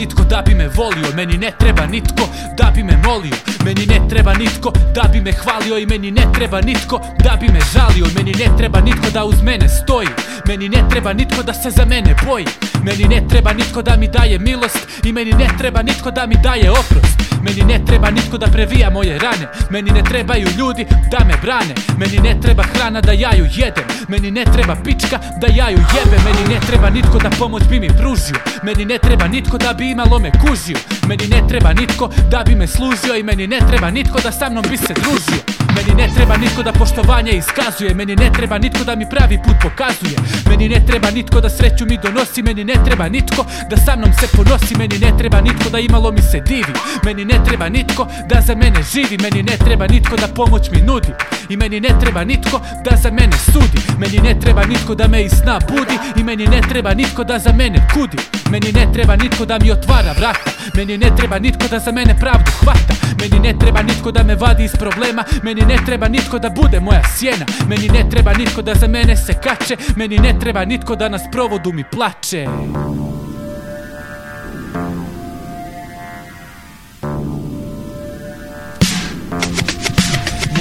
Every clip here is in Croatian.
nitko da bi me volio Meni ne treba nitko da bi me molio Meni ne treba nitko da bi me hvalio I meni ne treba nitko da bi me žalio Meni ne treba nitko da uz mene stoji Meni ne treba nitko da se za mene boji Meni ne treba nitko da mi daje milost I meni ne treba nitko da mi daje oprost Meni ne treba nitko da previja moje rane. Meni ne trebaju ljudi da me brane. Meni ne treba hrana da ja ju jedem. Meni ne treba pička da ja ju jebem. Meni ne treba nitko da pomoć bi mi pružio. Meni ne treba nitko da bi imalo me kužio Meni ne treba nitko da bi me služio I meni ne treba nitko da sa mnom bi se družio meni ne treba nitko da poštovanje iskazuje Meni ne treba nitko da mi pravi put pokazuje Meni ne treba nitko da sreću mi donosi Meni ne treba nitko da sa mnom se ponosi Meni ne treba nitko da imalo mi se divi Meni ne treba nitko da za mene živi Meni ne treba nitko da pomoć mi nudi i meni ne treba nitko da za mene sudi Meni ne treba nitko da me iz sna budi I meni ne treba nitko da za mene kudi Meni ne treba nitko da mi otvara vrata Meni ne treba nitko da za mene pravdu hvata. Meni ne treba nitko da me vadi iz problema. Meni ne treba nitko da bude moja sjena. Meni ne treba nitko da za mene se kače. Meni ne treba nitko da nas provodu mi plače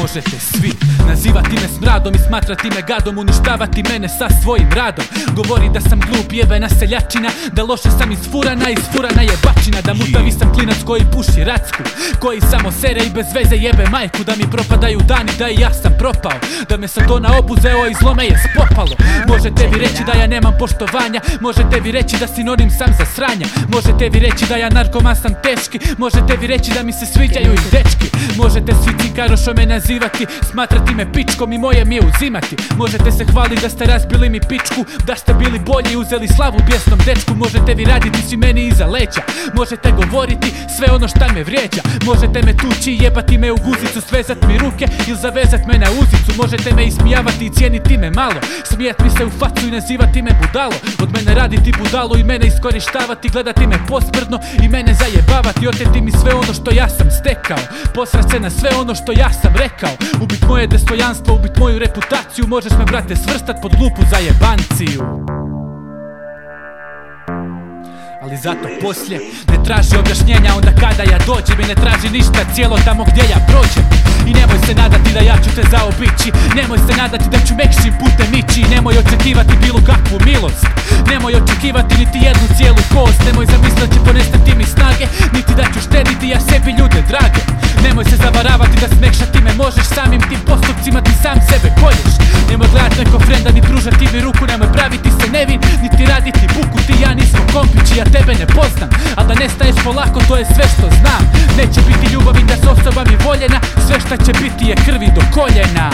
možete svi Nazivati me smradom i smatrati me gadom Uništavati mene sa svojim radom. Govori da sam glup jebena seljačina Da loše sam isfurana, isfurana je bačina Da mutavi sam klinac koji puši racku Koji samo sere i bez veze jebe majku Da mi propadaju dani, da i ja sam propao Da me sad ona obuzeo i zlome je spopalo. Možete vi reći da ja nemam poštovanja Možete vi reći da sinonim sam za sranja Možete vi reći da ja narkoman sam teški Možete vi reći da mi se sviđaju i dečki Možete svi cikarošo me nazivati Smatrati me pičkom i moje mi je uzimati. Možete se hvaliti da ste razbili mi pičku Da ste bili bolji i uzeli slavu bijesnom dečku. Možete vi raditi svi meni iza leća Možete govoriti sve ono šta me vrijeđa. Možete me tući i jebati me u guzicu Svezat mi ruke ili zavezat me na uzicu. Možete me ismijavati i cijeniti me malo. Smijat mi se u facu i nazivati me budalo. Od mene raditi budalo i mene iskorištavati Gledati me posprdno i mene zajebavati. Oteti mi sve ono što ja sam stekao. Posrat se na sve ono što ja sam rekao Ubit moje dostojanstvo, ubit moju reputaciju Možeš me brate svrstat pod glupu zajebanciju ali zato poslije ne traži objašnjenja onda kada ja dođem i ne traži ništa cijelo tamo gdje ja prođem. I nemoj se nadati te zaobići. Nemoj se nadati da ću mekšim putem ići. Nemoj očekivati bilo kakvu milost. Nemoj očekivati niti jednu cijelu kost. Nemoj zamisliti da će ponestati mi snage Niti da ću štediti ja sebi ljude drage. Nemoj se zavaravati da smekšati me možeš Samim tim postupcima ti sam sebe kolješ. Nemoj gledat neko frenda ni pružati mi ruku Nemoj praviti se nevin niti raditi buku Ti ja nismo kompići ja tebe ne poznam. A da nestaješ polako to je sve što znam Šta će biti je krvi do koljena